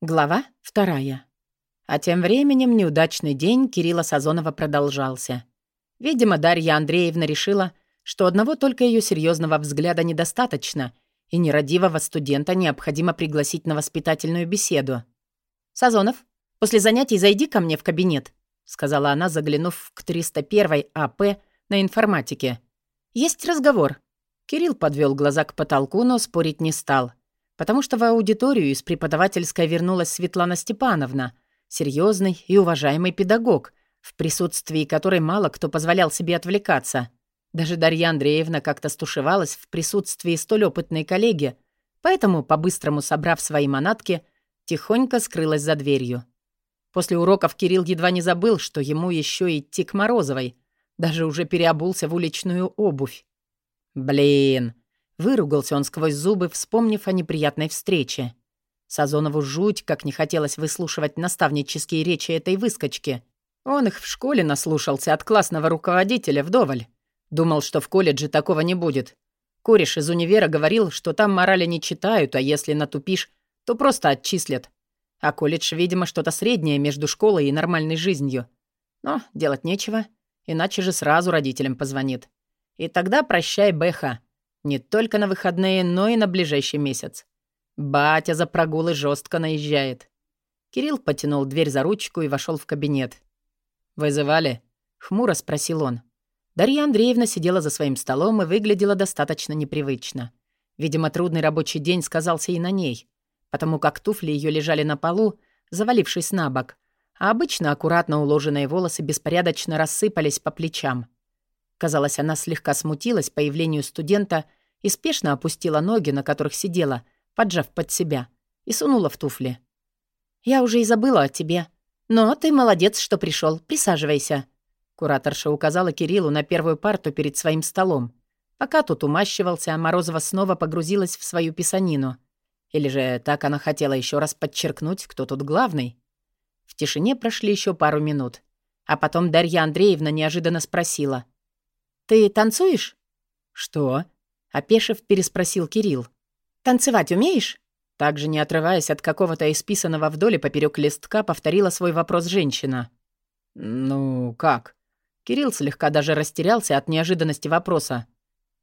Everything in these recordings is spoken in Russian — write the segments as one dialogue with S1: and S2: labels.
S1: Глава вторая. А тем временем неудачный день Кирилла Сазонова продолжался. Видимо, Дарья Андреевна решила, что одного только ее серьезного взгляда недостаточно, и нерадивого студента необходимо пригласить на воспитательную беседу. «Сазонов, после занятий зайди ко мне в кабинет», сказала она, заглянув к 301 АП на информатике. «Есть разговор». Кирилл подвел глаза к потолку, но спорить не стал потому что в аудиторию из преподавательской вернулась Светлана Степановна, серьезный и уважаемый педагог, в присутствии которой мало кто позволял себе отвлекаться. Даже Дарья Андреевна как-то стушевалась в присутствии столь опытной коллеги, поэтому, по-быстрому собрав свои манатки, тихонько скрылась за дверью. После уроков Кирилл едва не забыл, что ему еще идти к Морозовой. Даже уже переобулся в уличную обувь. «Блин!» Выругался он сквозь зубы, вспомнив о неприятной встрече. Сазонову жуть, как не хотелось выслушивать наставнические речи этой выскочки. Он их в школе наслушался от классного руководителя вдоволь. Думал, что в колледже такого не будет. Кореш из универа говорил, что там морали не читают, а если натупишь, то просто отчислят. А колледж, видимо, что-то среднее между школой и нормальной жизнью. Но делать нечего, иначе же сразу родителям позвонит. И тогда прощай, Бэха. Не только на выходные, но и на ближайший месяц. Батя за прогулы жестко наезжает. Кирилл потянул дверь за ручку и вошел в кабинет. «Вызывали?» — хмуро спросил он. Дарья Андреевна сидела за своим столом и выглядела достаточно непривычно. Видимо, трудный рабочий день сказался и на ней, потому как туфли ее лежали на полу, завалившись на бок, а обычно аккуратно уложенные волосы беспорядочно рассыпались по плечам. Казалось, она слегка смутилась появлению студента и спешно опустила ноги, на которых сидела, поджав под себя, и сунула в туфли. «Я уже и забыла о тебе. Но ты молодец, что пришел. Присаживайся». Кураторша указала Кириллу на первую парту перед своим столом. Пока тут умащивался, Морозова снова погрузилась в свою писанину. Или же так она хотела еще раз подчеркнуть, кто тут главный? В тишине прошли еще пару минут. А потом Дарья Андреевна неожиданно спросила — «Ты танцуешь?» «Что?» — опешив, переспросил Кирилл. «Танцевать умеешь?» Также, не отрываясь от какого-то исписанного вдоль и поперёк листка, повторила свой вопрос женщина. «Ну, как?» Кирилл слегка даже растерялся от неожиданности вопроса.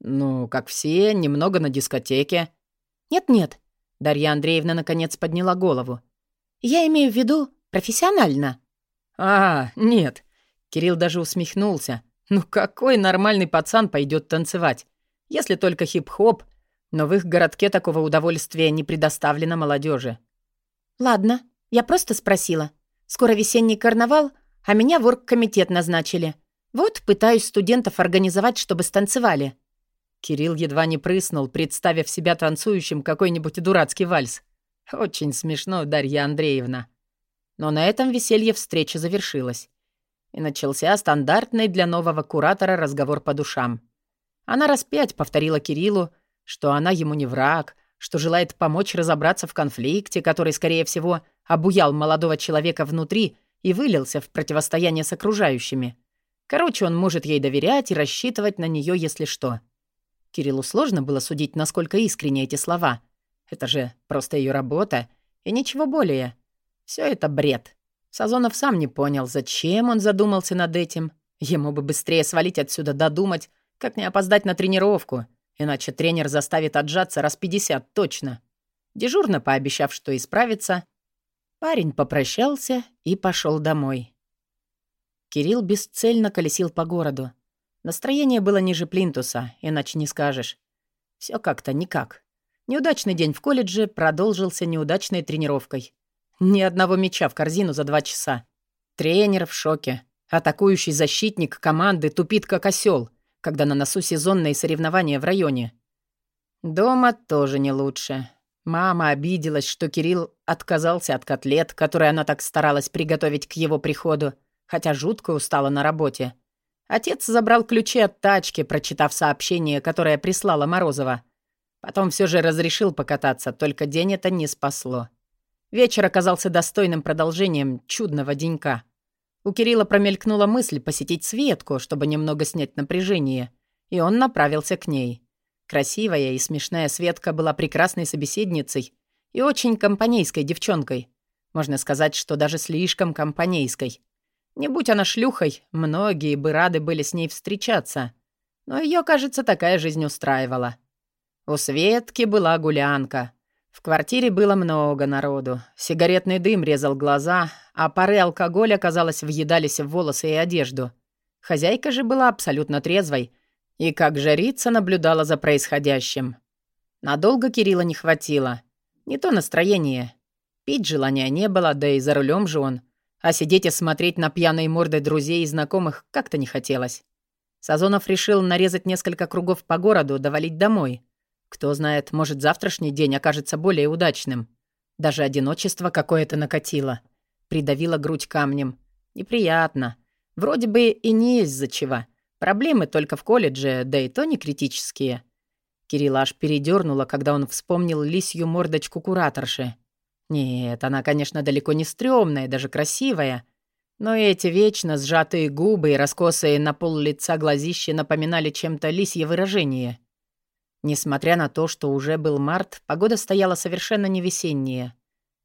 S1: «Ну, как все, немного на дискотеке». «Нет-нет», — Дарья Андреевна наконец подняла голову. «Я имею в виду профессионально». «А, нет». Кирилл даже усмехнулся, ну какой нормальный пацан пойдет танцевать? Если только хип-хоп, но в их городке такого удовольствия не предоставлено молодежи. Ладно, я просто спросила. Скоро весенний карнавал, а меня в оргкомитет назначили. Вот пытаюсь студентов организовать, чтобы станцевали. Кирилл едва не прыснул, представив себя танцующим какой-нибудь дурацкий вальс. Очень смешно, Дарья Андреевна. Но на этом веселье встречи завершилось и начался стандартный для нового куратора разговор по душам. Она раз пять повторила Кириллу, что она ему не враг, что желает помочь разобраться в конфликте, который, скорее всего, обуял молодого человека внутри и вылился в противостояние с окружающими. Короче, он может ей доверять и рассчитывать на нее, если что. Кириллу сложно было судить, насколько искренни эти слова. Это же просто ее работа и ничего более. Все это бред. Сазонов сам не понял, зачем он задумался над этим. Ему бы быстрее свалить отсюда, додумать, как не опоздать на тренировку, иначе тренер заставит отжаться раз пятьдесят точно. Дежурно пообещав, что исправится, парень попрощался и пошел домой. Кирилл бесцельно колесил по городу. Настроение было ниже плинтуса, иначе не скажешь. Все как-то никак. Неудачный день в колледже продолжился неудачной тренировкой. Ни одного мяча в корзину за два часа. Тренер в шоке. Атакующий защитник команды тупит как осел, когда на носу сезонные соревнования в районе. Дома тоже не лучше. Мама обиделась, что Кирилл отказался от котлет, которые она так старалась приготовить к его приходу, хотя жутко устала на работе. Отец забрал ключи от тачки, прочитав сообщение, которое прислала Морозова. Потом все же разрешил покататься, только день это не спасло. Вечер оказался достойным продолжением чудного денька. У Кирилла промелькнула мысль посетить Светку, чтобы немного снять напряжение, и он направился к ней. Красивая и смешная Светка была прекрасной собеседницей и очень компанейской девчонкой. Можно сказать, что даже слишком компанейской. Не будь она шлюхой, многие бы рады были с ней встречаться. Но ее, кажется, такая жизнь устраивала. У Светки была гулянка. В квартире было много народу. Сигаретный дым резал глаза, а пары алкоголя, казалось, въедались в волосы и одежду. Хозяйка же была абсолютно трезвой и, как жрица, наблюдала за происходящим. Надолго Кирилла не хватило. Не то настроение. Пить желания не было, да и за рулем же он. А сидеть и смотреть на пьяные морды друзей и знакомых как-то не хотелось. Сазонов решил нарезать несколько кругов по городу, довалить домой. Кто знает, может, завтрашний день окажется более удачным. Даже одиночество какое-то накатило. Придавило грудь камнем. Неприятно. Вроде бы и не из-за чего. Проблемы только в колледже, да и то не критические. Кирилл аж передёрнуло, когда он вспомнил лисью мордочку кураторши. Нет, она, конечно, далеко не стрёмная, даже красивая. Но эти вечно сжатые губы и раскосые на пол лица глазищи напоминали чем-то лисье выражение. Несмотря на то, что уже был март, погода стояла совершенно не весенняя.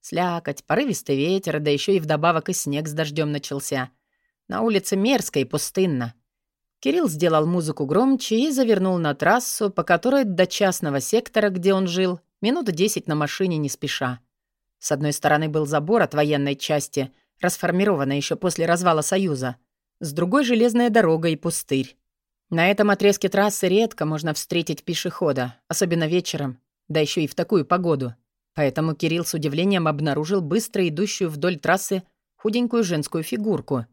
S1: Слякоть, порывистый ветер, да еще и вдобавок и снег с дождем начался. На улице мерзко и пустынно. Кирилл сделал музыку громче и завернул на трассу, по которой до частного сектора, где он жил, минут десять на машине не спеша. С одной стороны был забор от военной части, расформированный еще после развала Союза. С другой — железная дорога и пустырь. На этом отрезке трассы редко можно встретить пешехода, особенно вечером, да еще и в такую погоду. Поэтому Кирилл с удивлением обнаружил быстро идущую вдоль трассы худенькую женскую фигурку.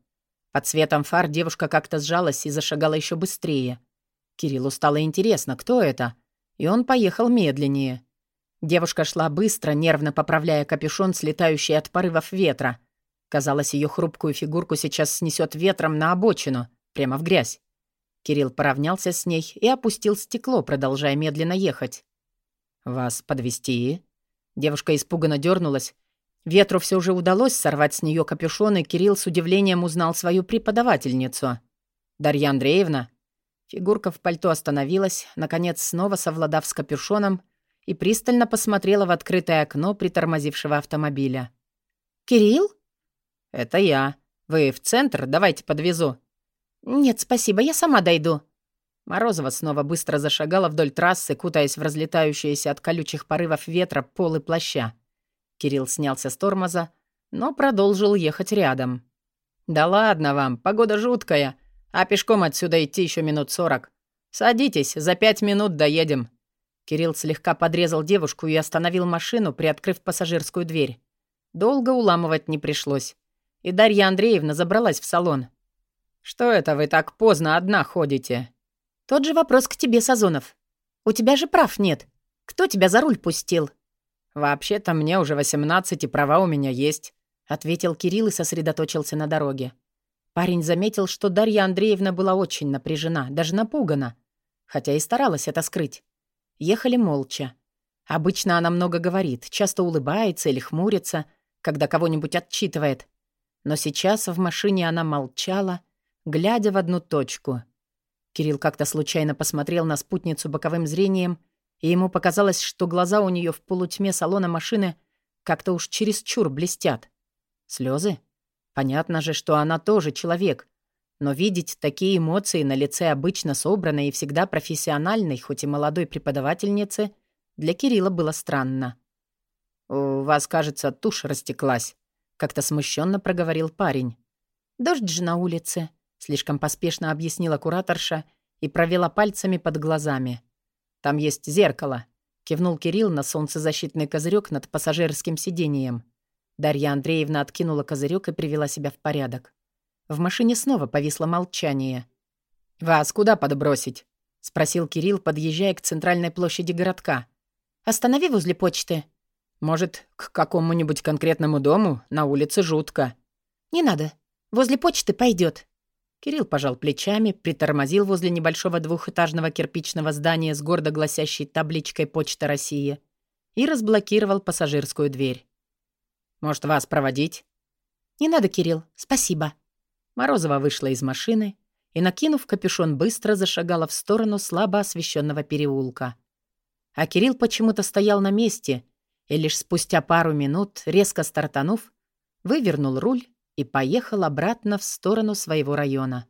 S1: Под светом фар девушка как-то сжалась и зашагала еще быстрее. Кириллу стало интересно, кто это, и он поехал медленнее. Девушка шла быстро, нервно поправляя капюшон, слетающий от порывов ветра. Казалось, ее хрупкую фигурку сейчас снесет ветром на обочину, прямо в грязь. Кирилл поравнялся с ней и опустил стекло, продолжая медленно ехать. «Вас подвести? Девушка испуганно дернулась. Ветру все же удалось сорвать с нее капюшон, и Кирилл с удивлением узнал свою преподавательницу. «Дарья Андреевна?» Фигурка в пальто остановилась, наконец снова совладав с капюшоном, и пристально посмотрела в открытое окно притормозившего автомобиля. «Кирилл?» «Это я. Вы в центр? Давайте подвезу». «Нет, спасибо, я сама дойду». Морозова снова быстро зашагала вдоль трассы, кутаясь в разлетающиеся от колючих порывов ветра полы плаща. Кирилл снялся с тормоза, но продолжил ехать рядом. «Да ладно вам, погода жуткая, а пешком отсюда идти еще минут сорок. Садитесь, за пять минут доедем. Кирилл слегка подрезал девушку и остановил машину, приоткрыв пассажирскую дверь. Долго уламывать не пришлось. И Дарья Андреевна забралась в салон. «Что это вы так поздно одна ходите?» «Тот же вопрос к тебе, Сазонов. У тебя же прав нет. Кто тебя за руль пустил?» «Вообще-то мне уже восемнадцать, и права у меня есть», — ответил Кирилл и сосредоточился на дороге. Парень заметил, что Дарья Андреевна была очень напряжена, даже напугана, хотя и старалась это скрыть. Ехали молча. Обычно она много говорит, часто улыбается или хмурится, когда кого-нибудь отчитывает. Но сейчас в машине она молчала, глядя в одну точку. Кирилл как-то случайно посмотрел на спутницу боковым зрением, и ему показалось, что глаза у нее в полутьме салона машины как-то уж чересчур блестят. Слезы? Понятно же, что она тоже человек. Но видеть такие эмоции на лице обычно собранной и всегда профессиональной, хоть и молодой преподавательницы, для Кирилла было странно. «У вас, кажется, тушь растеклась», — как-то смущенно проговорил парень. «Дождь же на улице», — слишком поспешно объяснила кураторша и провела пальцами под глазами. «Там есть зеркало», — кивнул Кирилл на солнцезащитный козырек над пассажирским сиденьем. Дарья Андреевна откинула козырек и привела себя в порядок. В машине снова повисло молчание. «Вас куда подбросить?» — спросил Кирилл, подъезжая к центральной площади городка. «Останови возле почты». «Может, к какому-нибудь конкретному дому? На улице жутко». «Не надо. Возле почты пойдет. Кирилл пожал плечами, притормозил возле небольшого двухэтажного кирпичного здания с гордо гласящей табличкой «Почта России» и разблокировал пассажирскую дверь. «Может, вас проводить?» «Не надо, Кирилл. Спасибо». Морозова вышла из машины и, накинув капюшон, быстро зашагала в сторону слабо освещенного переулка. А Кирилл почему-то стоял на месте и лишь спустя пару минут, резко стартанув, вывернул руль и поехал обратно в сторону своего района.